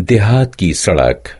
देहात की सड़क।